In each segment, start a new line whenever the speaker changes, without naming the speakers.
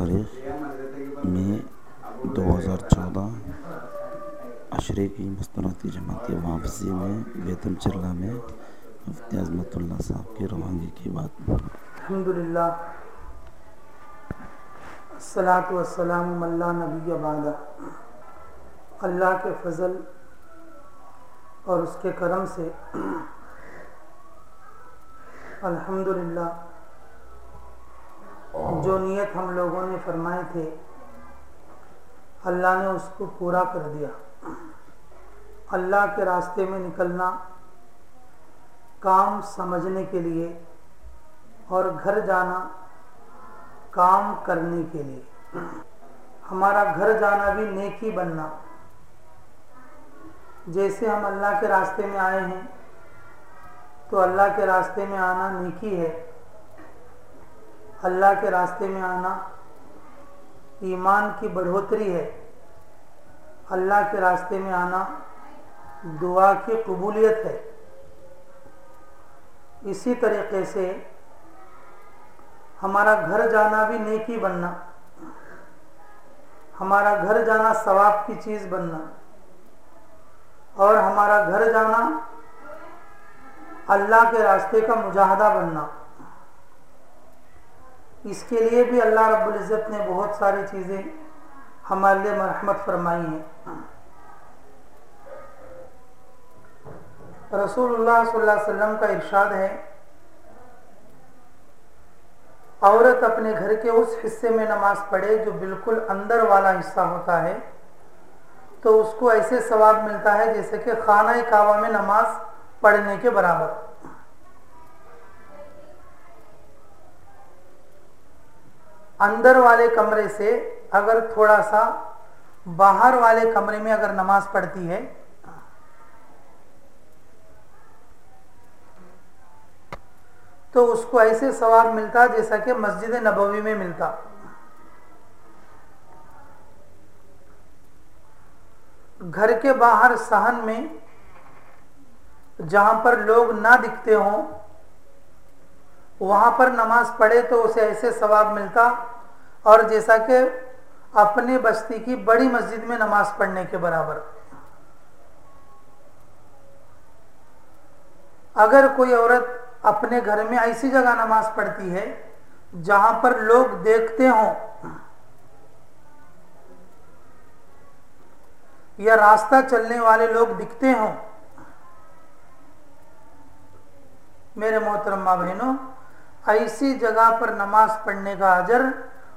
तारीख मई 2014 अशरे की मस्तनती जमाती वापसी में बेतम चिल्ला में मुफ्ती अजमतुल्ला साहब की रवानगी की बात।
वसलाम नबी बादा अल्लाह के फजल और उसके करम से। अल्हम्दुलिल्लाह। जो नियत हम लोगों ने फरमाए थे, अल्लाह ने उसको पूरा कर दिया। अल्लाह के रास्ते में निकलना, काम समझने के लिए और घर जाना, काम करने के लिए। हमारा घर जाना भी नेकी बनना। जैसे हम अल्लाह के रास्ते में आए हैं तो अल्लाह के रास्ते में आना नेकी है। अल्लाह के रास्ते में आना ईमान की बढ़ोतरी है। अल्लाह के रास्ते में आना दुआ की कबूलियत है। इसी तरीके से हमारा घर जाना भी नेकी बनना, हमारा घर जाना सवाब की चीज़ बनना, और हमारा घर जाना अल्लाह के रास्ते का मुजाहदा बनना। इसके लिए भी अल्लाह रब्बुल इज़्ज़त ने बहुत सारी चीज़ें हमारे लिए मरहमत फरमाई हैं। रसूलुल्लाह सल्लल्लाहु अलैहि वसल्लम का इरशाद है, औरत अपने घर के उस हिस्से में नमाज़ पढ़े जो बिल्कुल अंदर वाला हिस्सा होता है तो उसको ऐसे सवाब मिलता है जैसे कि खाना काबा में नमाज़ पढ़ने के बराबर। अंदर वाले कमरे से अगर थोड़ा सा बाहर वाले कमरे में अगर नमाज़ पढ़ती है तो उसको ऐसे सवाब मिलता जैसा कि मस्जिद नबवी में मिलता। घर के बाहर सहन में जहाँ पर लोग ना दिखते हों, वहाँ पर नमाज़ पढ़े तो उसे ऐसे सवाब मिलता और जैसा कि अपने बस्ती की बड़ी मस्जिद में नमाज़ पढ़ने के बराबर। अगर कोई औरत अपने घर में ऐसी जगह नमाज़ पढ़ती है, जहाँ पर लोग देखते हों, या रास्ता चलने वाले लोग दिखते हों, मेरे मोहतरमा बहनों, ऐसी जगह पर नमाज़ पढ़ने का अजर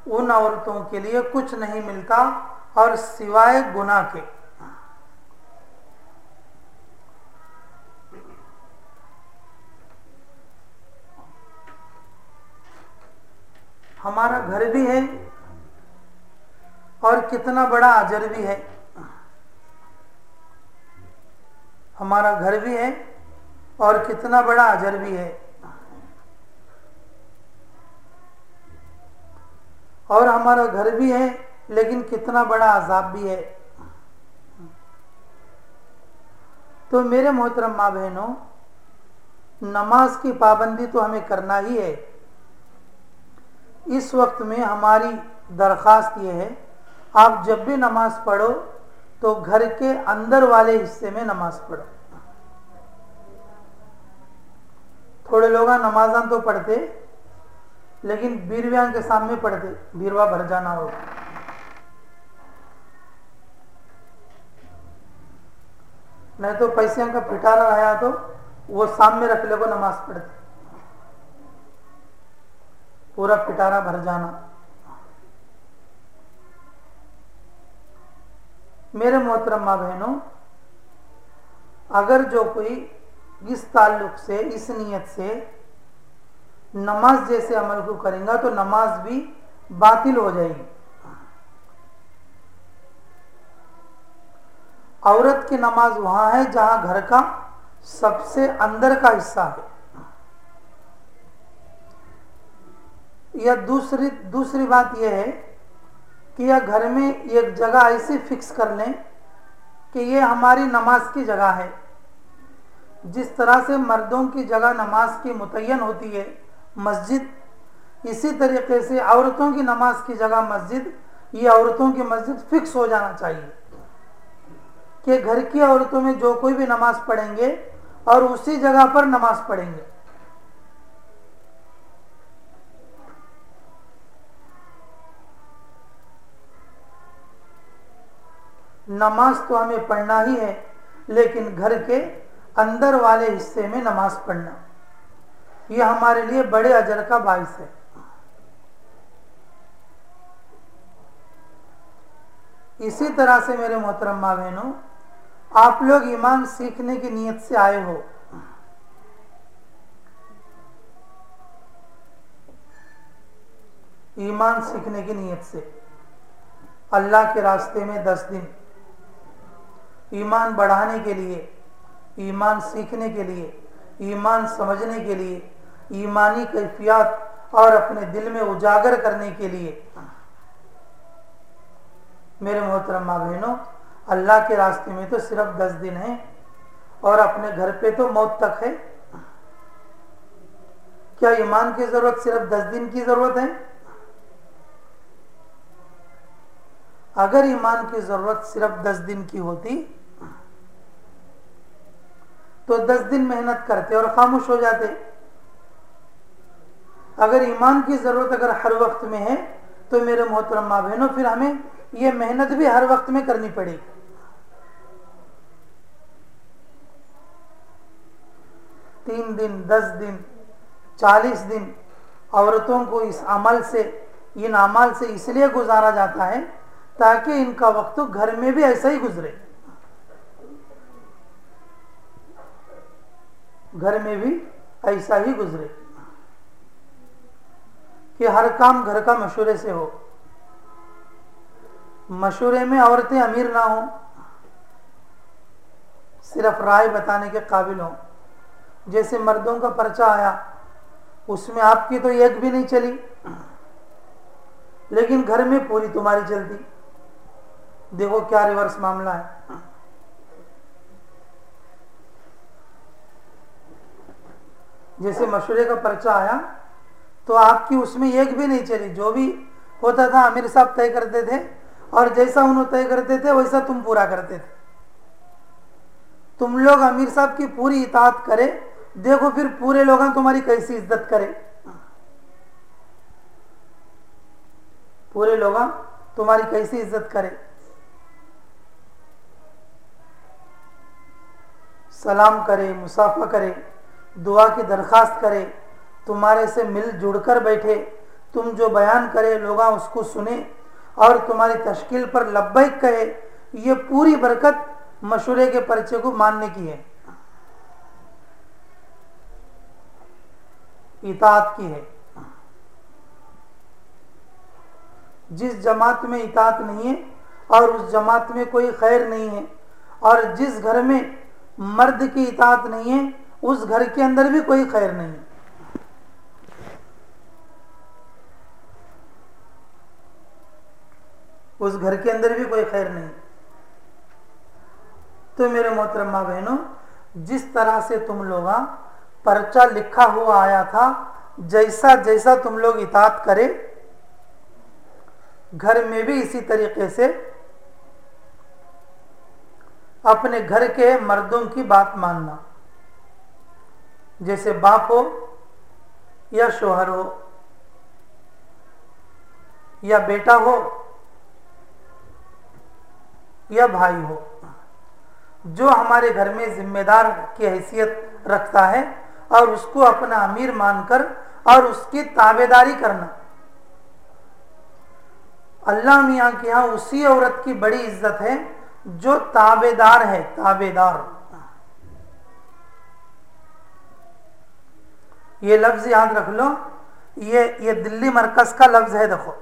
उन औरतों के लिए कुछ नहीं मिलता और सिवाय गुना के। हमारा घर भी है और कितना बड़ा आजर भी है। हमारा घर भी है और कितना बड़ा आजर भी है। और हमारा घर भी है, लेकिन कितना बड़ा अजाब भी है। तो मेरे मोहतरम माँ बहनों, नमाज़ की पाबंदी तो हमें करना ही है। इस वक्त में हमारी दरखास्त ये है, आप जब भी नमाज़ पढ़ो तो घर के अंदर वाले हिस्से में नमाज़ पढ़ो। थोड़े लोग नमाजा तो पढ़ते लेकिन बीरव्या के सामने पढ़ते बीरवा भर जाना हो। नहीं तो पैसे का पिटारा आया तो वो सामने रख ले नमाज़ पढ़ते। पूरा पिटारा भर जाना। मेरे मोहतरमा बहनों, अगर जो कोई इस ताल्लुक से, इस नीयत से नमाज़ जैसे अमल को करेगा तो नमाज़ भी बातिल हो जाएगी। औरत की नमाज़ वहाँ है जहाँ घर का सबसे अंदर का हिस्सा है। या दूसरी दूसरी बात यह है कि यह घर में एक जगह ऐसी फिक्स कर लें कि ये हमारी नमाज़ की जगह है। जिस तरह से मर्दों की जगह नमाज़ की मुतयन होती है मस्जिद। इसी तरीके से औरतों की नमाज़ की जगह मस्जिद, ये औरतों की मस्जिद फिक्स हो जाना चाहिए कि घर की औरतों में जो कोई भी नमाज़ पढ़ेंगे और उसी जगह पर नमाज़ पढ़ेंगे। नमाज़ तो हमें पढ़ना ही है, लेकिन घर के अंदर वाले हिस्से में नमाज़ पढ़ना। यह हमारे लिए बड़े अजर का बायस है। इसी तरह से मेरे मोहतरम माँ बहनों, आप लोग ईमान सीखने की नीयत से आए हो। ईमान सीखने की नीयत से। अल्लाह के रास्ते में दस दिन। ईमान बढ़ाने के लिए, ईमान सीखने के लिए, ईमान समझने के लिए ईमानी कैफियत और अपने दिल में उजागर करने के लिए। मेरे मोहतरम माँ बहनों, अल्लाह के रास्ते में तो सिर्फ़ दस दिन है और अपने घर पे तो मौत तक है। क्या ईमान की ज़रूरत सिर्फ़ दस दिन की ज़रूरत है? अगर ईमान की ज़रूरत सिर्फ़ दस दिन की होती तो दस दिन मेहनत करते और खामोश हो जाते। अगर ईमान की ज़रूरत अगर हर वक्त में है तो मेरे मोहतरम माँ बहनों, फिर हमें ये मेहनत भी हर वक्त में करनी पड़ेगी। तीन दिन, दस दिन, चालीस दिन औरतों को इस अमल से, इन अमल से इसलिए गुजारा जाता है ताकि इनका वक्त घर में भी ऐसा ही गुजरे। घर में भी ऐसा ही गुजरे। कि हर काम घर का मशूरे से हो। मशूरे में औरतें अमीर ना हो, सिर्फ़ राय बताने के काबिल हो। जैसे मर्दों का पर्चा आया, उसमें आपकी तो एक भी नहीं चली। लेकिन घर में पूरी तुम्हारी चलती। देखो क्या रिवर्स मामला है। जैसे मशूरे का पर्चा आया तो आपकी उसमें एक भी नहीं चली। जो भी होता था आमिर साहब तय करते थे, और जैसा उन्होंने तय करते थे, वैसा तुम पूरा करते थे। तुम लोग अमीर साहब की पूरी इतात करे, देखो फिर पूरे लोग तुम्हारी कैसी इज़्ज़त करे। पूरे लोग तुम्हारी कैसी इज़्ज़त करे। सलाम करे, मुसाफा करे, दुआ की दरखास्त करे। तुम्हारे से मिल जुड़कर बैठे। तुम जो बयान करे, लोग उसको सुने और तुम्हारी तश्किल पर लब्बैक कहे ये पूरी बरकत मशूरे के परिचय को मानने की है। इतात की है। जिस जमात में इतात नहीं है और उस जमात में कोई खैर नहीं है और जिस घर में मर्द की इतात नहीं है, उस घर के अंदर भी कोई खैर नहीं उस घर के अंदर भी कोई खैर नहीं। तो मेरे मोहतरमा बहनों, जिस तरह से तुम लोग पर्चा लिखा हुआ आया था, जैसा जैसा तुम लोग इतात करे, घर में भी इसी तरीके से अपने घर के मर्दों की बात मानना। जैसे बाप हो, या शोहर हो, या बेटा हो या भाई हो। जो हमारे घर में जिम्मेदार की हैसियत रखता है और उसको अपना अमीर मानकर और उसकी ताबेदारी करना। अल्लाह मियाँ के यहाँ उसी औरत की बड़ी इज़्ज़त है जो ताबेदार है, ताबेदार। ये लफ्ज याद रख लो। ये ये दिल्ली मरकज का लफ्ज है, देखो।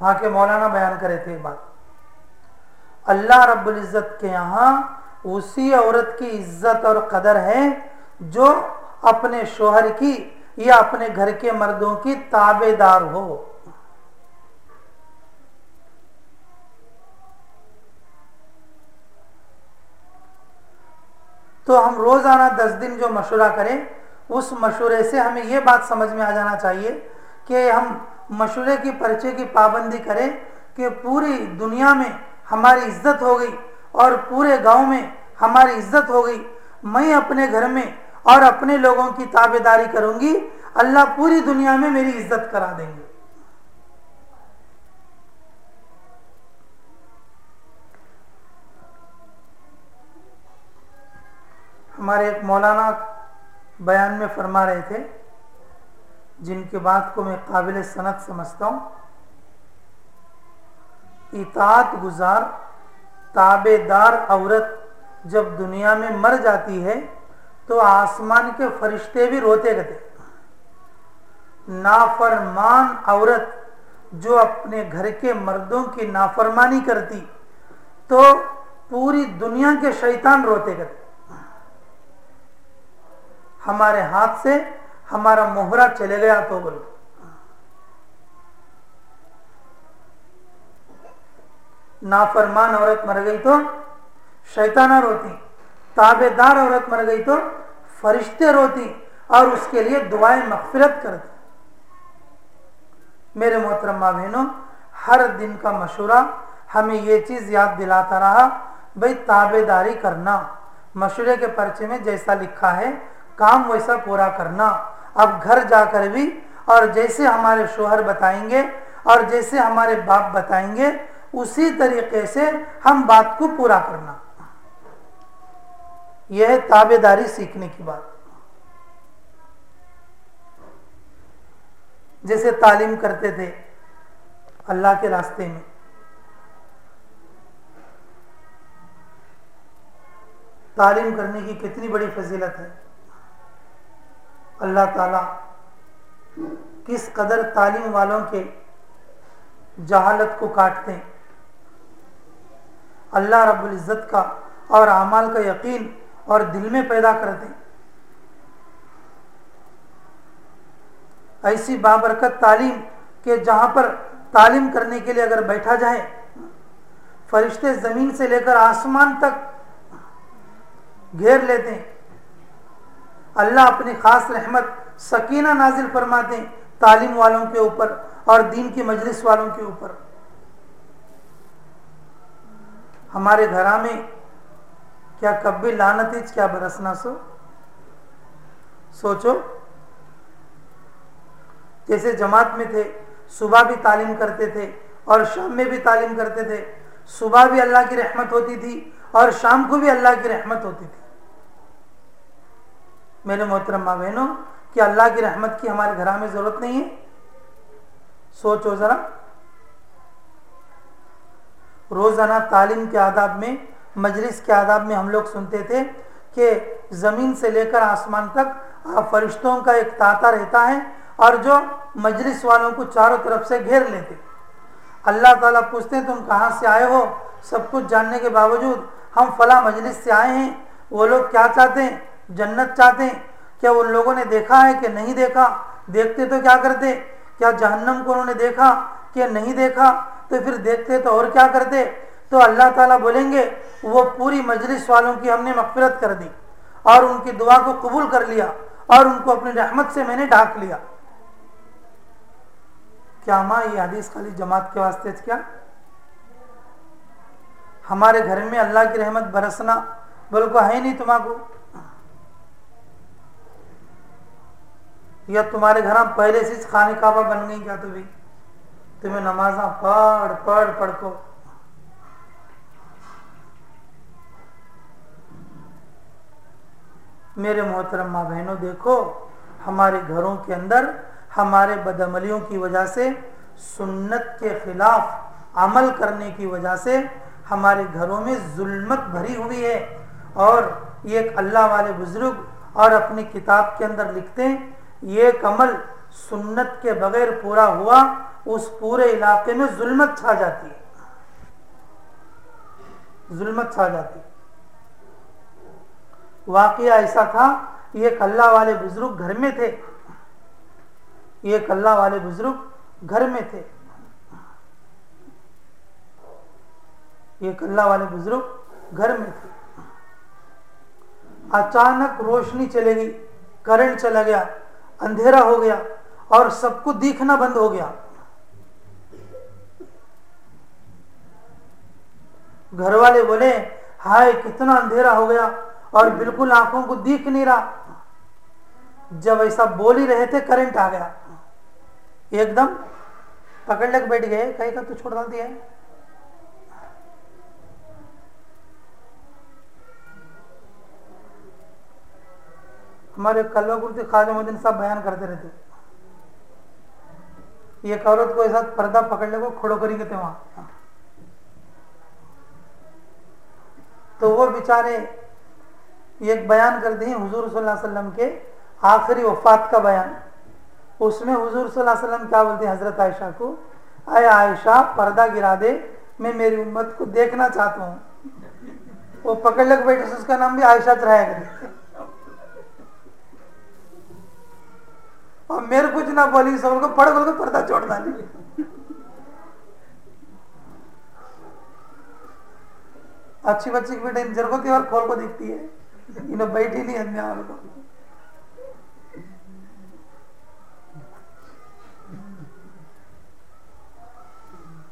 वहाँ के मौलाना बयान करे थे बात। अल्लाह रब्बुल इज़्ज़त के यहाँ उसी औरत की इज़्ज़त और कदर है जो अपने शोहर की या अपने घर के मर्दों की ताबेदार हो। तो हम रोज़ाना दस दिन जो मशुरा करें, उस मशुरे से हमें यह बात समझ में आ जाना चाहिए कि हम मशुरे की परिचय की पाबंदी करें कि पूरी दुनिया में हमारी इज़्ज़त हो गई और पूरे गाँव में हमारी इज़्ज़त हो गई। मैं अपने घर में और अपने लोगों की ताबेदारी करूँगी। अल्लाह पूरी दुनिया में मेरी इज़्ज़त करा देंगे। हमारे एक मौलाना बयान में फरमा रहे थे जिनकी बात को मैं काबिल सनत समझता हूँ। इतात गुजार, ताबेदार औरत जब दुनिया में मर जाती है तो आसमान के फरिश्ते भी रोते गते नाफरमान औरत जो अपने घर के मर्दों की नाफरमानी करती तो पूरी दुनिया के शैतान रोते गते हमारे हाथ से हमारा मोहरा चले गया तो बोलो। नाफरमान औरत मर गई तो शैताना रोती, ताबेदार औरत मर गई तो फरिश्ते रोती और उसके लिए दुआएँ मगफिरत करती। मेरे मोहतरमा बहनों, हर दिन का मशूरा हमें ये चीज़ याद दिलाता रहा, भाई ताबेदारी करना, मशूरे के पर्चे में जैसा लिखा है, काम वैसा पूरा करना। अब घर जाकर भी और जैसे हमारे शोहर बताएँगे और जैसे हमारे बाप बताएँगे, उसी तरीके से हम बात को पूरा करना। यह है ताबेदारी सीखने की बात। जैसे तालीम करते थे अल्लाह के रास्ते में। तालीम करने की कितनी बड़ी फजीलत है। अल्लाह ताला किस कदर तालीम वालों के जहालत को काटते हैं। अल्लाह रब्बुल इज़्ज़त का और अमाल का यकीन और दिल में पैदा करते हैं। ऐसी बाबरकत तालीम के जहाँ पर तालीम करने के लिए अगर बैठा जाए, फरिश्ते ज़मीन से लेकर आसमान तक घेर लेते हैं। अल्लाह अपनी खास रहमत सकीना नाजिल फरमाते हैं तालीम वालों के ऊपर और दीन की मजलिस वालों के ऊपर। हमारे घरा में क्या कभी लानत क्या बरसना सो? सोचो। जैसे जमात में थे, सुबह भी तालीम करते थे और शाम में भी तालीम करते थे, सुबह भी अल्लाह की रहमत होती थी और शाम को भी अल्लाह की रहमत होती थी। मेरे मोहतरम बहनों, कि अल्लाह की रहमत की हमारे घर में ज़रूरत नहीं है। सोचो जरा। रोज़ाना तालीम के आदाब में, मजलिस के आदाब में हम लोग सुनते थे कि ज़मीन से लेकर आसमान तक फरिश्तों का एक ताता रहता है और जो मजलिस वालों को चारों तरफ़ से घेर लेते। अल्लाह ताला पूछते तुम कहाँ से आए हो? सब कुछ जानने के बावजूद हम फला मजलिस से आए हैं। वो लोग क्या चाहते हैं? जन्नत चाहते हैं। क्या उन लोगों ने देखा है कि नहीं देखा? देखते तो क्या करते? क्या जहन्नम को उन्होंने देखा कि नहीं देखा? तो फिर देखते तो और क्या करते? तो अल्लाह ताला बोलेंगे, वो पूरी मजलिस वालों की हमने मफफरत कर दी और उनकी दुआ को कबूल कर लिया और उनको अपनी रहमत से मैंने ढाक लिया। क्या माँ, ये हदीस खाली जमात के वास्ते क्या? हमारे घर में अल्लाह की रहमत बरसना, बोल को है नहीं तुम्हारा या तुम्हारे घर पहले से खाने काबा बन गई क्या तो भी तुम्हें नमाजा पढ़ पढ़ पढ़ को। मेरे मोहतरम माँ बहनों, देखो, हमारे घरों के अंदर, हमारे बदमलियों की वजह से, सुन्नत के खिलाफ अमल करने की वजह से, हमारे घरों में जुल्मत भरी हुई है। और ये एक अल्लाह वाले बुज़ुर्ग और अपनी किताब के अंदर लिखते हैं ये कमल सुन्नत के बगैर पूरा हुआ, उस पूरे इलाके में जुल्मत छा जाती है। जुल्मत छा जाती वाकया ऐसा था, ये कल्ला वाले बुज़ुर्ग घर में थे। ये कल्ला वाले बुज़ुर्ग घर में थे। ये कल्ला वाले बुज़ुर्ग घर में थे। अचानक रोशनी चलेगी करंट चला गया। अंधेरा हो गया और सबको दिखना बंद हो गया। घर वाले बोले, हाय, कितना अंधेरा हो गया और बिल्कुल आँखों को दिख नहीं रहा। जब ऐसा बोल ही रहे थे करंट आ गया। एकदम पकड़ लग बैठ गए। कहीं का तो छोड़ डाल दिया है? हमारे कलवा कुर्ती खाजा मुद्दीन साहब बयान करते रहते। एक औरत को ऐसा पर्दा पकड़ ले को खड़ो करी थे वहाँ। तो वो बेचारे एक बयान करते हैं हुजूर सल्लल्लाहु अलैहि वसल्लम के आखिरी वफात का बयान। उसमें हुजूर सल्लल्लाहु अलैहि वसल्लम क्या बोलते हैं, हज़रत आयशा को अय आयशा, पर्दा गिरा दे, मैं मेरी उम्मत को देखना चाहता हूँ। वो पकड़ लग बैठे, उसका नाम भी आयशा रहेगा और मेरे कुछ ना बोली, सबको पढ़ बोल को पर्दा छोड़ डाली। अच्छी बच्ची की बेटा इंजर को और खोल को दिखती है? इन्हें बैठी नहीं अन्य को।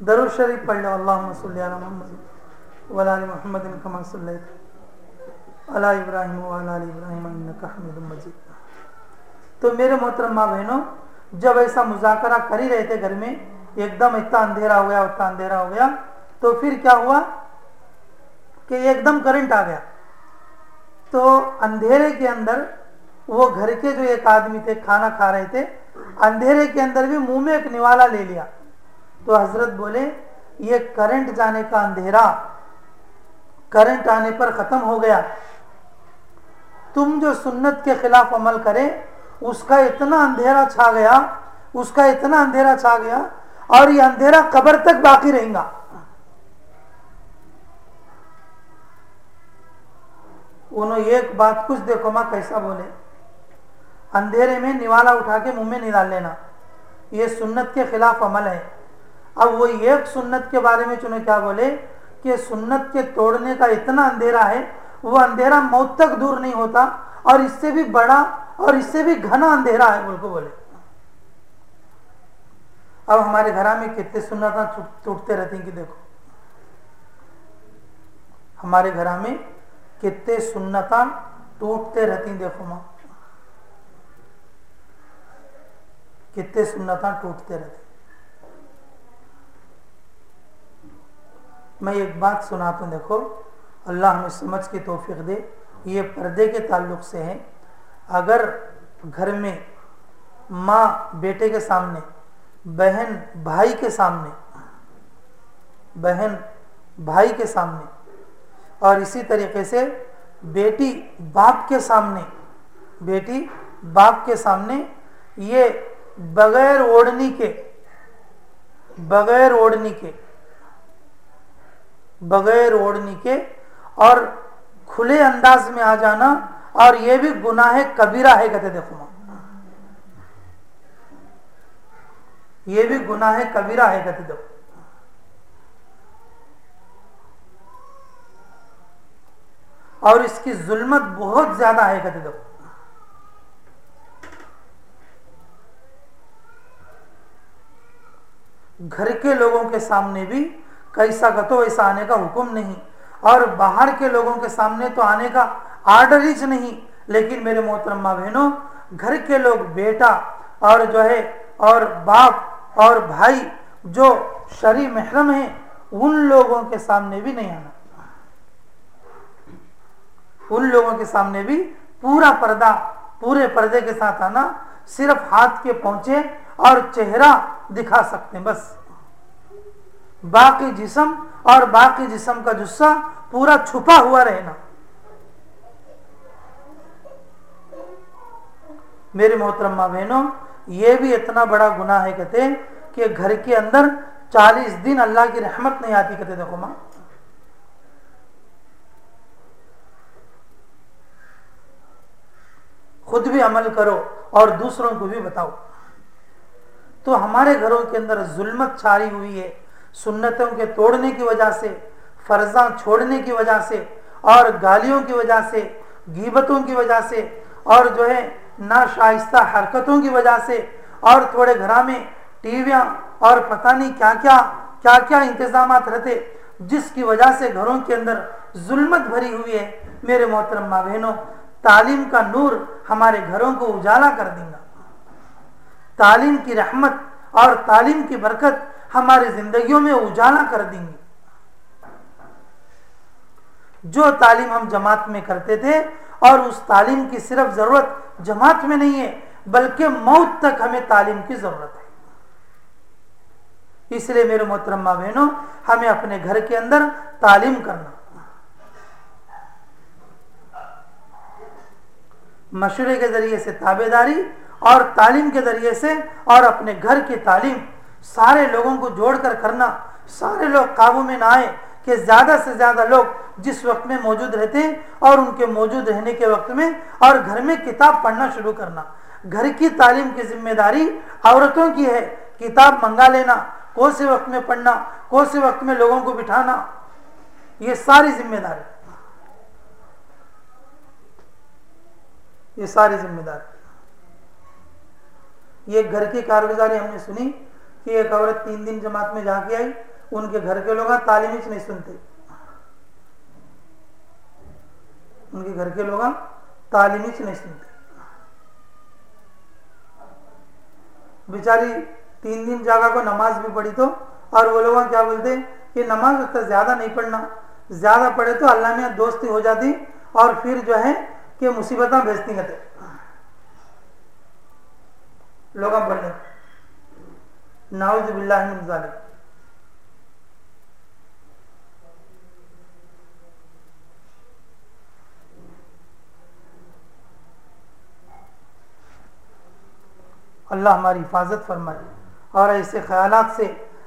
दरुद शरीफ पढ़ लो अल्लाह मोहम्मद वला मोहम्मद कमा अला इब्राहिम वाला इब्राहिम मजीद। तो मेरे मोहतरम माँ बहनों, जब ऐसा मुजाकरा कर ही रहे थे घर में, एकदम इतना अंधेरा हो गया, उतना अंधेरा हो गया तो फिर क्या हुआ कि एकदम करंट आ गया। तो अंधेरे के अंदर वो घर के जो एक आदमी थे, खाना खा रहे थे, अंधेरे के अंदर भी मुँह में एक निवाला ले लिया। तो हज़रत बोले, ये करंट जाने का अंधेरा करंट आने पर खत्म हो गया। तुम जो सुन्नत के खिलाफ अमल करें उसका इतना अंधेरा छा गया, उसका इतना अंधेरा छा गया, और ये अंधेरा कबर तक बाकी रहेगा। उन्होंने एक बात कुछ देखो माँ कैसा बोले? अंधेरे में निवाला उठा के मुँह में नहीं डाल लेना, ये सुन्नत के खिलाफ अमल है। अब वो एक सुन्नत के बारे में चुने क्या बोले? कि सुन्नत के तोड़ने का इतना अंधेरा है, वो अंधेरा मौत तक दूर नहीं होता, और इससे भी बड़ा और इससे भी घना अंधेरा है बोल को बोले। अब हमारे घर में कितने सुन्नता टूटते रहती कि देखो। हमारे घर में कितने सुन्नता टूटते रहती देखो माँ। कितने सुन्नता टूटते रहते मैं एक बात सुनाता हूँ, देखो। अल्लाह हमें समझ के तोफीक दे। ये पर्दे के ताल्लुक से है अगर घर में माँ बेटे के सामने, बहन भाई के सामने, बहन भाई के सामने और इसी तरीके से बेटी बाप के सामने, बेटी बाप के सामने ये बगैर ओढ़नी के, बगैर ओढ़नी के, बगैर ओढ़नी के और खुले अंदाज में आ जाना और ये भी गुनाह कबीरा है, कहते देखो माँ। ये भी गुनाह कबीरा है, कहते देखो। और इसकी जुल्मत बहुत ज़्यादा है, कहते देखो। घर के लोगों के सामने भी कैसा कतो वैसा आने का हुक्म नहीं। और बाहर के लोगों के सामने तो आने का आर्डर ही नहीं, लेकिन मेरे मोहतरमा बहनों, घर के लोग बेटा और जो है, और बाप और भाई जो शरी महरम है, उन लोगों के सामने भी नहीं आना। उन लोगों के सामने भी पूरा पर्दा, पूरे पर्दे के साथ आना, सिर्फ़ हाथ के पहुँचे और चेहरा दिखा सकते हैं, बस। बाकी जिसम और बाकी जिसम का जुस्सा पूरा छुपा हुआ रहना। मेरे मोहतरमा बहनों, ये भी इतना बड़ा गुना है कहते, कि घर के अंदर चालीस दिन अल्लाह की रहमत नहीं आती कहते, देखो माँ। खुद भी अमल करो और दूसरों को भी बताओ। तो हमारे घरों के अंदर जुल्मत छारी हुई है, सुन्नतों के तोड़ने की वजह से, फर्जा छोड़ने की वजह से, और गालियों की वजह से, गीबतों की वजह से, और जो है नाशाइस्ता हरकतों की वजह से और थोड़े घरा में टीवियाँ और पता नहीं क्या क्या क्या क्या इंतज़ाम रहते, जिसकी वजह से घरों के अंदर जुल्मत भरी हुई है, मेरे मोहतरम माँ बहनों तालीम का नूर हमारे घरों को उजाला कर देगा। तालीम की रहमत और तालीम की बरकत हमारी जिंदगियों में उजाला कर देंगी। जो तालीम हम जमात में करते थे, और उस तालीम की सिर्फ़ ज़रूरत जमात में नहीं है, बल्कि मौत तक हमें तालीम की ज़रूरत है। इसलिए मेरे मोहतरमा बहनों, हमें अपने घर के अंदर तालीम करना। मशुरे के ज़रिए से ताबेदारी, और तालीम के ज़रिए से, और अपने घर की तालीम। सारे लोगों को जोड़कर करना, सारे लोग काबू में ना आए कि ज़्यादा से ज़्यादा लोग जिस वक्त में मौजूद रहते हैं और उनके मौजूद रहने के वक्त में और घर में किताब पढ़ना शुरू करना। घर की तालीम की ज़िम्मेदारी औरतों की है। किताब मंगा लेना, कौन से वक्त में पढ़ना, कौन से वक्त में लोगों को बिठाना, ये सारी ज़िम्मेदारी। ये सारी ज़िम्मेदारी। ये घर की कारगुजारी हमने सुनी कि एक औरत तीन दिन जमात में जाके आई, उनके घर के लोग तालीम ही नहीं सुनते। उनके घर के लोग तालीम ही नहीं सुनते। बेचारी तीन दिन जागा को नमाज़ भी पढ़ी तो और वो लोग क्या बोलते कि नमाज़ उतना ज़्यादा नहीं पढ़ना। ज़्यादा पढ़े तो अल्लाह में दोस्ती हो जाती और फिर जो है कि मुसीबत भेजती कहते लोग पढ़ नाउज बिल्लाह अल्लाह हमारी हिफाजत फरमाए। और ऐसे ख्याल से,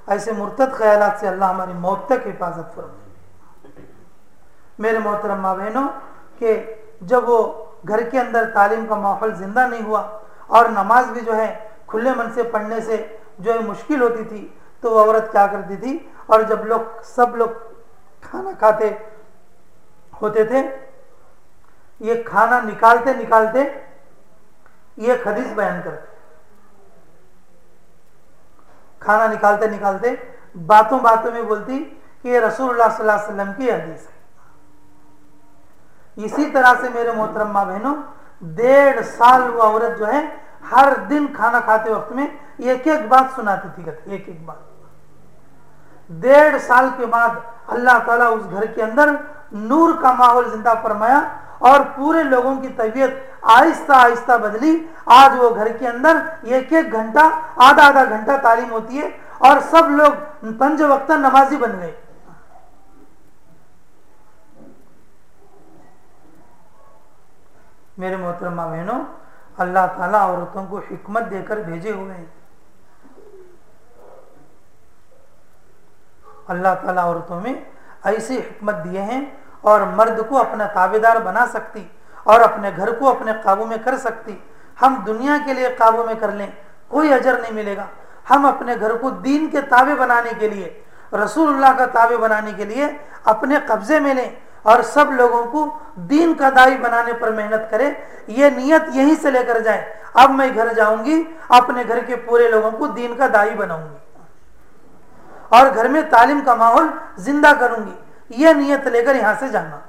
ऐसे मुर्तद ख्याल से अल्लाह हमारी मौत तक हिफाजत फरमाए। मेरे मोहतरम बहनों के जब वो घर के अंदर तालीम का माहौल ज़िंदा नहीं हुआ और नमाज़ भी जो है खुले मन से पढ़ने से जो है मुश्किल होती थी तो वो औरत क्या करती थी? और जब लोग, सब लोग खाना खाते होते थे, ये खाना निकालते निकालते ये खदीस बयान करते। खाना निकालते निकालते बातों बातों में बोलती कि ये रसूलुल्लाह सल्लल्लाहु अलैहि वसल्लम की हदीस है। इसी तरह से मेरे मोहतरम बहनों, डेढ़ साल वो औरत जो है, हर दिन खाना खाते वक्त में एक एक बात सुनाती थी, कहते, एक एक बात। डेढ़ साल के बाद अल्लाह ताला उस घर के अंदर नूर का माहौल ज़िंदा फरमाया और पूरे लोगों की तबीयत आहिस्ता आहिस्ता बदली। आज वो घर के अंदर एक एक घंटा, आधा आधा घंटा तालीम होती है और सब लोग पंज वक्त नमाजी बन गए। मेरे मोहतरमा बहनों, अल्लाह ताला औरतों को हिकमत देकर भेजे हुए हैं। अल्लाह ताला औरतों में ऐसी हिकमत दिए हैं और मर्द को अपना ताबेदार बना सकती। और अपने घर को अपने काबू में कर सकती। हम दुनिया के लिए काबू में कर लें, कोई अजर नहीं मिलेगा। हम अपने घर को दीन के ताबे बनाने के लिए, रसूलुल्लाह का ताबे बनाने के लिए अपने कब्जे में लें और सब लोगों को दीन का दाई बनाने पर मेहनत करें। ये नियत यहीं से लेकर जाए। अब मैं घर जाऊँगी, अपने घर के पूरे लोगों को दीन का दाई बनाऊँगी और घर में तालीम का माहौल ज़िंदा करूँगी। यह नियत लेकर यहाँ से जाना।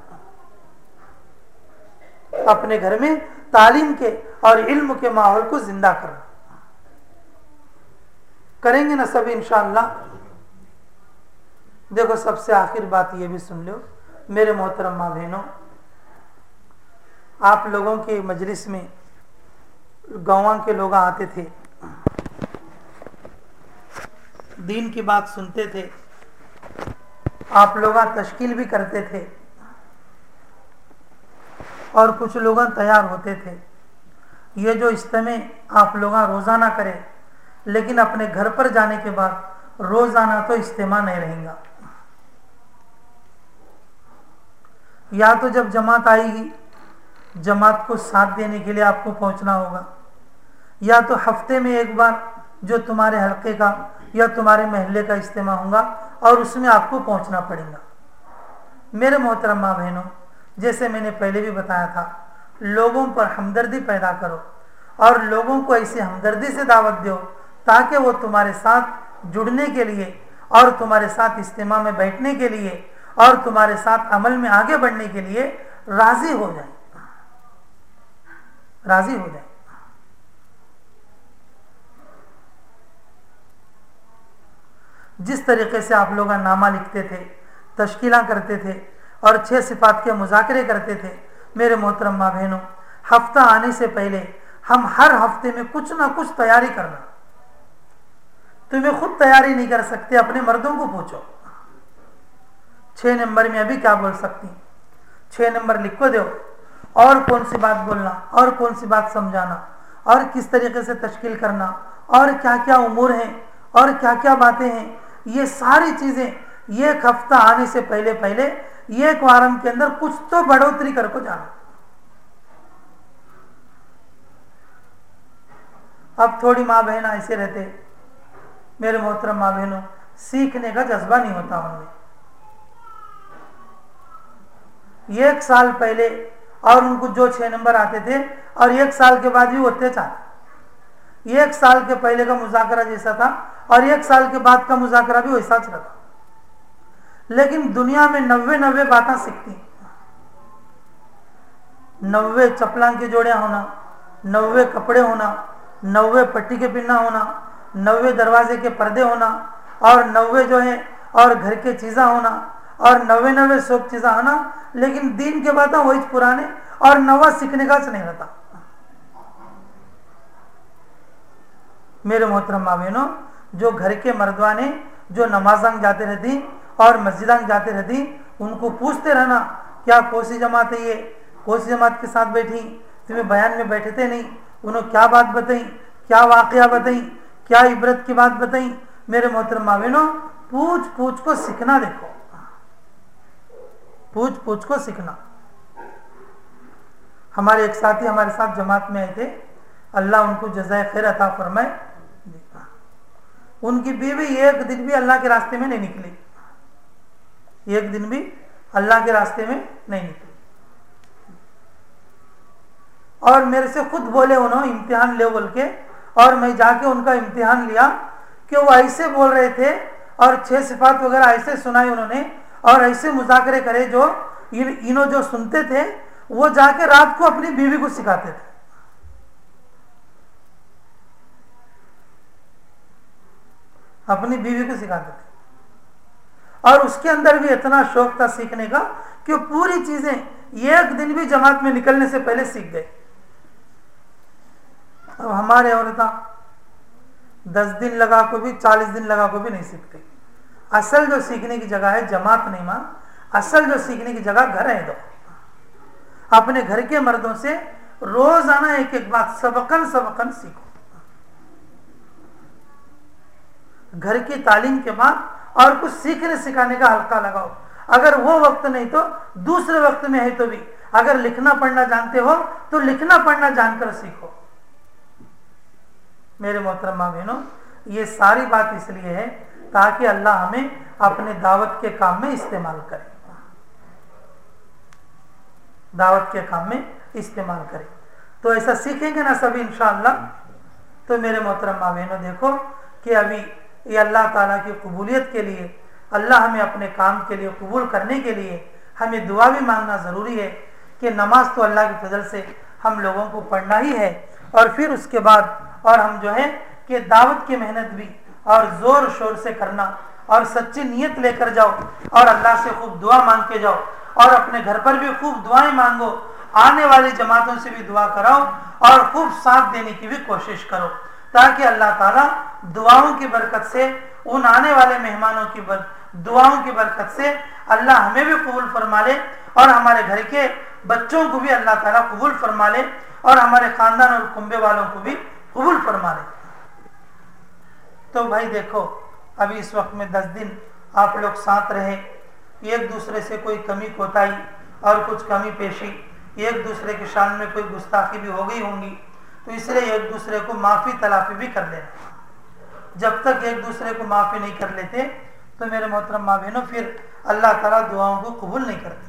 अपने घर में तालीम के और इल्म के माहौल को ज़िंदा करना करेंगे ना सभी इंशाला देखो सबसे आखिर बात यह भी सुन लो, मेरे मोहतरम माँ बहनों, आप लोगों के मजलिस में गौवा के लोग आते थे, दीन की बात सुनते थे, आप लोग तश्कील भी करते थे। और कुछ लोग तैयार होते थे। ये जो इज्तमे आप लोग रोज़ाना करें, लेकिन अपने घर पर जाने के बाद रोज़ाना तो इज्तम नहीं रहेगा। या तो जब जमात आएगी, जमात को साथ देने के लिए आपको पहुँचना होगा। या तो हफ़्ते में एक बार जो तुम्हारे हल्के का या तुम्हारे महल्ले का इज्तम होगा और उसमें आपको पहुँचना पड़ेगा। मेरे मोहतरमा बहनों जैसे मैंने पहले भी बताया था, लोगों पर हमदर्दी पैदा करो और लोगों को ऐसी हमदर्दी से दावत दो ताकि वो तुम्हारे साथ जुड़ने के लिए और तुम्हारे साथ इज्तिमा में बैठने के लिए और तुम्हारे साथ अमल में आगे बढ़ने के लिए राज़ी हो जाए। राज़ी हो जाए। जिस तरीके से आप लोग नामा लिखते थे, तश्कीला करते थे और छह सिफात के मुजाकरे करते थे। मेरे मोहतरम बहनों हफ़्ता आने से पहले हम हर हफ़्ते में कुछ ना कुछ तैयारी करना। तुम्हें खुद तैयारी नहीं कर सकते, अपने मर्दों को पूछो। छह नंबर में अभी क्या बोल सकती? छह नंबर लिख को दो। और कौन सी बात बोलना? और कौन सी बात समझाना? और किस तरीके से तश्कील करना? और क्या क्या उमूर हैं? और क्या क्या बातें हैं? ये सारी चीज़ें एक हफ़्ता आने से पहले पहले एक वारम के अंदर कुछ तो बढ़ोतरी कर को जाना। अब थोड़ी माँ बहन ऐसे रहते, मेरे मोहतरम माँ बहनों, सीखने का जज्बा नहीं होता उनमें। एक साल पहले और उनको जो छह नंबर आते थे, और एक साल के बाद भी होते अत्याचार। एक साल के पहले का मुजाकरा जैसा था, और एक साल के बाद का मुजाकरा भी वैसा चला था। लेकिन दुनिया में नब्बे नब्बे बातें सीखती नब्बे चपला के जोड़े होना, नब्बे कपड़े होना, नब्बे पट्टी के पिन्ना होना, नब्बे दरवाजे के पर्दे होना, और नब्बे जो है, और घर के चीज़ा होना, और नवे नवे सब चीज़ा होना, लेकिन दिन के बाद वही पुराने और नवा सीखने का नहीं रहता। मेरे मोहतरम बहनों, जो घर के मर्दवाने, जो नमाजांग जाते रहती और मस्जिदांग जाते रहती, उनको पूछते रहना, क्या कोसी जमात है ये? कोसी जमात के साथ बैठी, तुम्हें बयान में बैठते नहीं उन्होंने क्या बात बताई, क्या वाकया बताई, क्या इबरत की बात बताई? मेरे मोहतरम मावेनो पूछ पूछ को सीखना देखो। पूछ पूछ को सीखना। हमारे एक साथी हमारे साथ जमात में आए थे। अल्लाह उनको जजाय खैर अता फरमाए। उनकी बीवी एक दिन भी अल्लाह के रास्ते में नहीं निकली। एक दिन भी अल्लाह के रास्ते में नहीं निकली। और मेरे से खुद बोले उन्होंने इम्तिहान ले बोल के, और मैं जाके उनका इम्तिहान लिया कि वो ऐसे बोल रहे थे और छह सिफात वगैरह ऐसे सुनाई उन्होंने और ऐसे मुजाकरे करे जो इन, इनो जो सुनते थे, वो जाके रात को अपनी बीवी को सिखाते थे। अपनी बीवी को सिखाते थे। और उसके अंदर भी इतना शौक था सीखने का कि वो पूरी चीज़ें एक दिन भी जमात में निकलने से पहले सीख गए। अब हमारे औरत दस दिन लगा को भी, चालीस दिन लगा को भी नहीं सीखते। असल जो सीखने की जगह है जमात नहीं माँ, असल जो सीखने की जगह घर है दो। अपने घर के मर्दों से रोज़ाना एक एक बात सबकन सबकन सीखो। घर की तालीम के बाद और कुछ सीखने सिखाने का हल्का लगाओ। अगर वो वक्त नहीं तो दूसरे वक्त में है तो भी। अगर लिखना पढ़ना जानते हो तो लिखना पढ़ना जानकर सीखो। मेरे मोहतरमा बहनों, ये सारी बात इसलिए है ताकि अल्लाह हमें अपने दावत के काम में इस्तेमाल करे। दावत के काम में इस्तेमाल करे। तो ऐसा सीखेंगे ना सभी इंशाला तो मेरे मोहतरमा बहनों, देखो कि अभी ये अल्लाह ताला की कबूलियत के लिए, अल्लाह हमें अपने काम के लिए कबूल करने के लिए हमें दुआ भी मांगना ज़रूरी है कि नमाज़ तो अल्लाह की फजल से हम लोगों को पढ़ना ही है। और फिर उसके बाद, और हम जो है कि दावत की मेहनत भी और ज़ोर शोर से करना और सच्ची नीयत लेकर जाओ और अल्लाह से खूब दुआ मांग के जाओ और अपने घर पर भी खूब दुआएँ मांगो, आने वाली जमातों से भी दुआ कराओ और खूब साथ देने की भी कोशिश करो। ताकि अल्लाह ताला दुआओं की बरकत से उन आने वाले मेहमानों की बर, दुआओं की बरकत से अल्लाह हमें भी कबूल फरमा ले और हमारे घर के बच्चों को भी अल्लाह ताला कबूल फरमा ले और हमारे खानदान और कुंबे वालों को भी कबूल फरमा ले। तो भाई देखो अभी इस वक्त में दस दिन आप लोग साथ रहे एक दूसरे से कोई कमी कोताही और कुछ कमी पेशी एक दूसरे के शान में कोई गुस्ताखी भी हो गई होंगी। तो इसलिए एक दूसरे को माफ़ी, तलाफी भी कर लेना जब तक एक दूसरे को माफ़ी नहीं कर लेते तो मेरे मोहतरम, माँ बहनों, फिर अल्लाह ताला दुआओं को कबूल नहीं करते।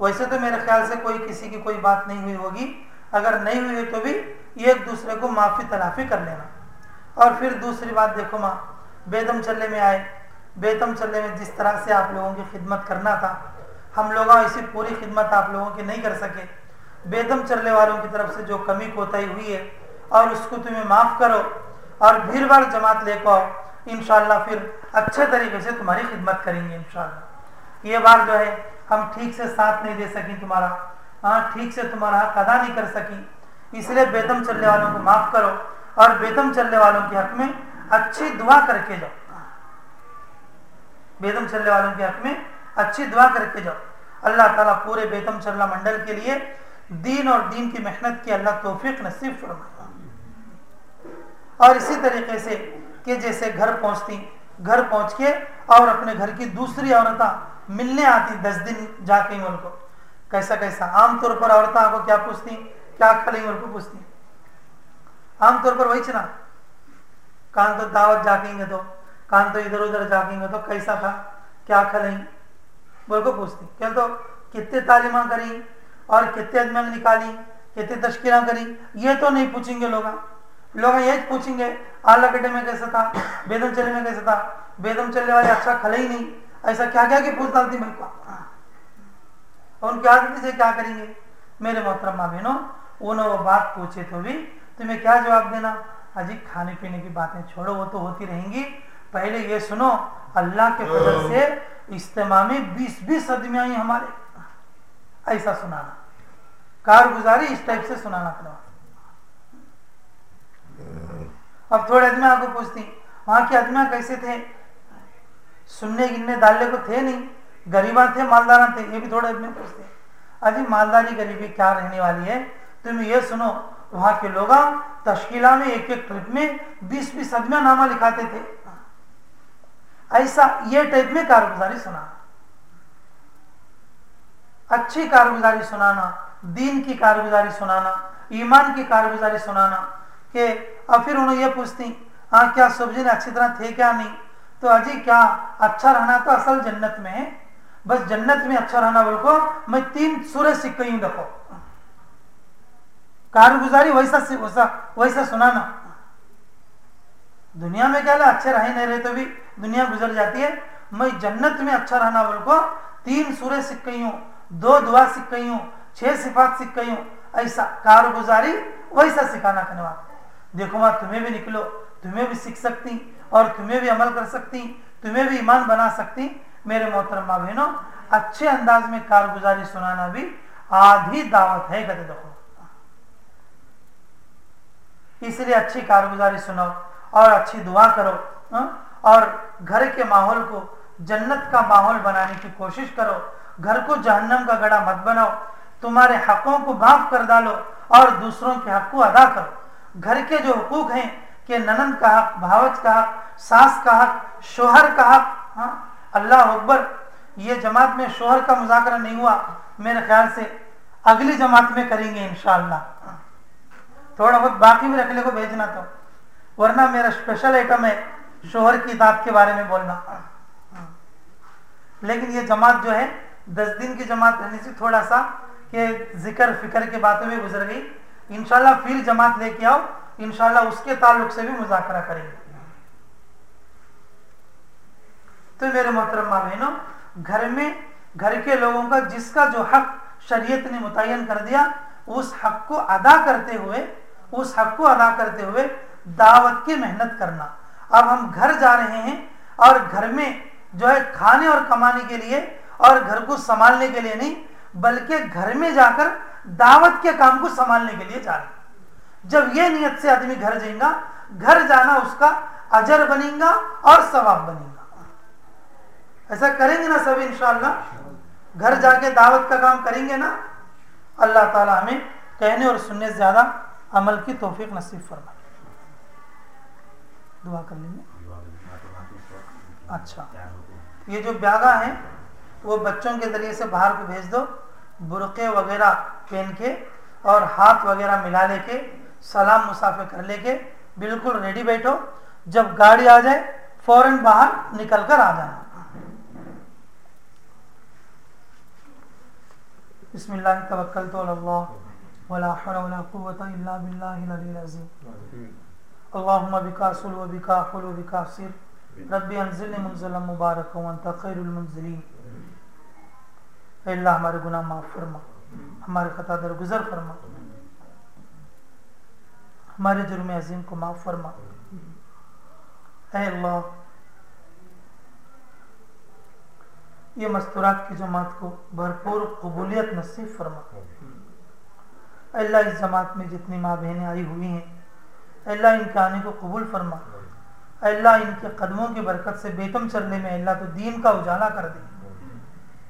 वैसे तो मेरे ख्याल से कोई किसी की कोई बात नहीं हुई होगी। अगर नहीं हुई तो भी एक दूसरे को माफ़ी, तलाफी कर लेना। और फिर दूसरी बात देखो माँ, बेदम चलने में आए। बेदम चलने में जिस तरह से आप लोगों की खिदमत करना था, हम लोग ऐसी पूरी खिदमत आप लोगों की नहीं कर सके। बेदम चलने वालों की तरफ़ से जो कमी कोताही हुई है, और उसको तुम्हें माफ़ करो, और भीड़ भाड़ जमात लेकर आओ इनशाला फिर अच्छे तरीके से तुम्हारी खिदमत करेंगे इनशाला ये बात जो है, हम ठीक से साथ नहीं दे सकी तुम्हारा। हाँ ठीक से तुम्हारा हक अदा नहीं कर सकी। इसलिए बेदम चलने वालों को माफ़ करो, और बेदम चलने वालों के हक में अच्छी दुआ करके जाओ। बेदम चलने वालों के हक में अच्छी दुआ करके जाओ। अल्लाह ताला पूरे बेदम चलना मंडल के लिए दीन और दीन की मेहनत की अल्लाह तोफीक नसीब फरमाए और इसी तरीके से कि जैसे घर पहुँचती, घर पहुँच के और अपने घर की दूसरी औरत मिलने आती दस दिन जाके उनको। कैसा कैसा? आमतौर पर औरतें को क्या पूछती? क्या खलेंगे उनको पूछती। आमतौर पर वही चना कान तो दावत जाकेंगे तो कान तो इधर उधर जाकेंगे तो कैसा था? क्या खलेंगे बोल को पूछती। क्या तो कितने तालीमा करी? और कितने अजमल निकाली, कितने तश्किरा करी, ये तो नहीं पूछेंगे लोग। लोग ये पूछेंगे, आला गड्ढे में कैसा था, बेदम चले में कैसा था, बेदम चलने वाले अच्छा खले ही नहीं, ऐसा क्या क्या की पूछ डालती मेरे को उनके आदमी से क्या करेंगे? मेरे मोहतरमा बहनों, उन्होंने वो बात पूछे तो भी, तुम्हें क्या जवाब देना? अजी खाने पीने की बातें छोड़ो, वो तो होती रहेंगी। पहले ये सुनो, अल्लाह के फजल से इज्तमा में बीस बीस आदमियाँ हमारे। ऐसा सुनाना। कारगुजारी इस टाइप से सुनाना करवा अब थोड़े आदमी आपको पूछती, वहाँ के आदमी कैसे थे? सुनने गिनने डालने को थे नहीं गरीबा थे मालदारा थे, ये भी थोड़े आदमी पूछते। अजी, मालदारी गरीबी क्या रहने वाली है? तुम ये सुनो, वहाँ के लोग तश्कीला में, एक एक ट्रिप में बीस बीस आदमी नामा लिखाते थे। ऐसा ये टाइप में कारगुजारी सुनाना। अच्छी कारगुजारी सुनाना दीन की कारगुजारी सुनाना, ईमान की कारगुजारी सुनाना, कि और फिर उन्होंने ये पूछती हाँ क्या सब्ज़ी ने अच्छी तरह थे क्या नहीं? तो अजी, क्या अच्छा रहना तो असल जन्नत में है, बस जन्नत में अच्छा रहना बोल को मैं तीन सीख गई हूँ देखो। कारगुजारी वैसा वैसा वैसा सुनाना। दुनिया में क्या अच्छे रहे नहीं रहे तो भी दुनिया गुजर जाती है। मैं जन्नत में अच्छा रहना बोल को तीन सीख गई हूँ दो दुआ गई हूँ छह सिफात सीख गई हूँ, ऐसा कारगुजारी वैसा सिखाना करने वाला। देखो माँ, तुम्हें भी निकलो, तुम्हें भी सीख सकती, और तुम्हें भी अमल कर सकती, तुम्हें भी ईमान बना सकती। मेरे मोहतरमा बहनों, अच्छे अंदाज में कारगुजारी सुनाना भी आधी दावत है, कहते देखो। इसलिए अच्छी कारगुजारी सुनाओ, और अच्छी दुआ करो, हा? और घर के माहौल को, जन्नत का माहौल बनाने की कोशिश करो। घर को जहन्नम का गड़ा मत बनाओ तुम्हारे हकों को माफ़ कर डालो और दूसरों के हक को अदा करो। घर के जो हुकूक हैं, कि ननंद का हक भावच का हक, सास का हक, शोहर का हक हाँ अल्लाह अकबर, ये जमात में शोहर का मुजाकरा नहीं हुआ मेरे ख्याल से। अगली जमात में करेंगे इनशाला थोड़ा बहुत बाकी भी रखने को भेजना तो वरना मेरा स्पेशल आइटम है शोहर की दात के बारे में बोलना। लेकिन ये जमात जो है, दस दिन की जमात रहने से थोड़ा सा कि ज़िक्र फ़िक्र की बातों में गुजर गई। इनशाला फिर जमात लेके आओ। इनशाला उसके ताल्लुक से भी मुजाकरा करेंगे। तो मेरे मोहतरमा बहनों घर में, घर के लोगों का जिसका जो हक शरीयत ने मुतन कर दिया, उस हक को अदा करते हुए, उस हक को अदा करते हुए दावत की मेहनत करना। अब हम घर जा रहे हैं और घर में जो है खाने और कमाने के लिए और घर को संभालने के लिए नहीं बल्कि घर में जाकर दावत के काम को संभालने के लिए जा रहे जब यह नियत से आदमी घर जाएगा, घर जाना उसका अजर बनेगा और सवाब बनेगा। ऐसा करेंगे ना सब इंशाला घर जाके दावत का काम करेंगे ना, अल्लाह ताला हमें कहने और सुनने से ज़्यादा अमल की तोफीक नसीब फरमा दुआ कर लेंगे। अच्छा ये जो ब्यागा है वो बच्चों के ज़रिए से बाहर को भेज दो, बुरके वगैरह पहन के और हाथ वगैरह मिला लेके, सलाम मुसाफे कर लेके, बिल्कुल रेडी बैठो। जब गाड़ी आ जाए, फ़ौरन बाहर निकल कर आ जाना। बिस्मिल्लाह तवक्कलतु अल्लाह, वला वला इल्ला अलील अज़ीम। सिर। रब्बी अंजिलनी मुनज़लन मुबारक व अंत खैरुल मुनज़िलीन। अल्लाह हमारे गुनाह माफ़ फरमा। हमारे खता दरगुजर फरमा। हमारे जुर्म अजीम को माफ़ फरमा। अल्लाह, ये मस्तूरात की जमात को भरपूर कबूलियत नसीब फरमा। अल्लाह, इस जमात में जितनी माँ बहनें आई हुई हैं अल्लाह, इनके आने को कबूल फरमा। अल्लाह, इनके कदमों की बरकत से बेतम चलने में अल्लाह तो दीन का उजाला कर दे।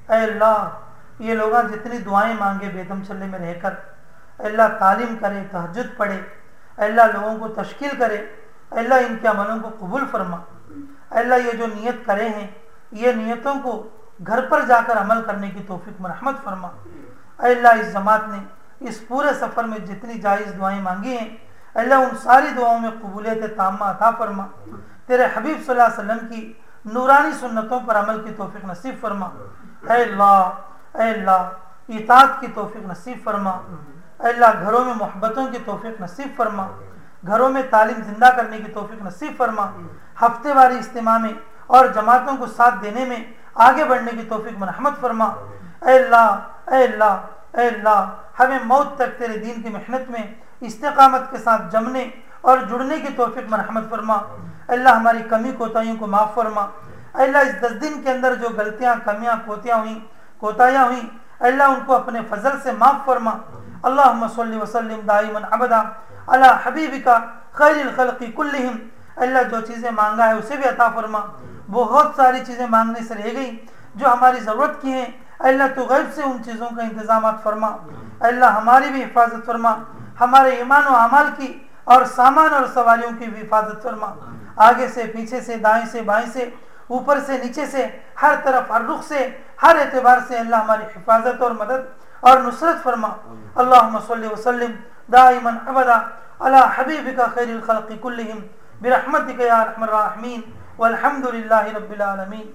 अल्लाह, ये लोग जितनी दुआएँ मांगे बेतम चलने में रहकर। अल्लाह तालीम करे तहजद पढ़े। अल्लाह लोगों को तश्कील करे। अल्लाह इनके अमलों को कबूल फरमा। अल्लाह ये जो नियत करे हैं, ये नियतों को घर पर जाकर अमल करने की तोफिक मरहमत फरमा। अल्लाह इस जमात ने, इस पूरे सफ़र में जितनी जायज़ दुआएँ मांगी हैं अल्लाह उन सारी दुआओं में कबूलियत तामा अता फरमा। तेरे हबीब सल्लल्लाहु अलैहि वसल्लम की नूरानी सुन्नतों पर अमल की तोफ़ी नसीब फरमा। इतात की तोफ़ी नसीब फरमा। अल्लाह, घरों में मोहब्बतों की तोफ़ी नसीब फरमा। घरों में तालीम ज़िंदा करने की तोफ़ी नसीब फरमा। हफ़्ते वारी इज्तम में और जमातों को साथ देने में आगे बढ़ने की तोफ़ी मरहमत फरमा। अल्लाह अल्लाह हमें मौत तक तेरे दीन की मेहनत में इस्तकामत के साथ जमने और जुड़ने की तोफ़ी मरहमत फरमा। अल्लाह, हमारी कमी कोताही को माफ़ फरमा। अल्लाह इस दस दिन के अंदर जो गलतियाँ कमियाँ कोतियाँ हुई कोताहियाँ हुई, अल्लाह उनको अपने फजल से माफ़ फरमा। अल्लाह वसलम दाइमन अबदा, अला हबीबी का खैर खलकी कुल्लिम अल्लाह जो चीज़ें मांगा है उसे भी अता फरमा। बहुत सारी चीज़ें मांगने से रह गई, जो हमारी ज़रूरत की हैं। अल्लाह तो गैब से उन चीज़ों का इंतज़ाम फरमा। अल्लाह हमारी भी हिफाजत फरमा। हमारे ईमान व अमाल की और सामान और सवारियों की भी हिफाजत फरमा। आगे से, पीछे से, दाएँ से, बाएँ से ऊपर से, नीचे से, हर तरफ़, हर रुख से, हर एतबार से अल्लाह हमारी हिफाजत और मदद और नुसरत फरमा। अल्लाह वसलम दाइमन अबदा, अला हबीब का खैर बिरहमत के या रहमान, वल्हम्दुलिल्लाहि रब्बिल आलमीन।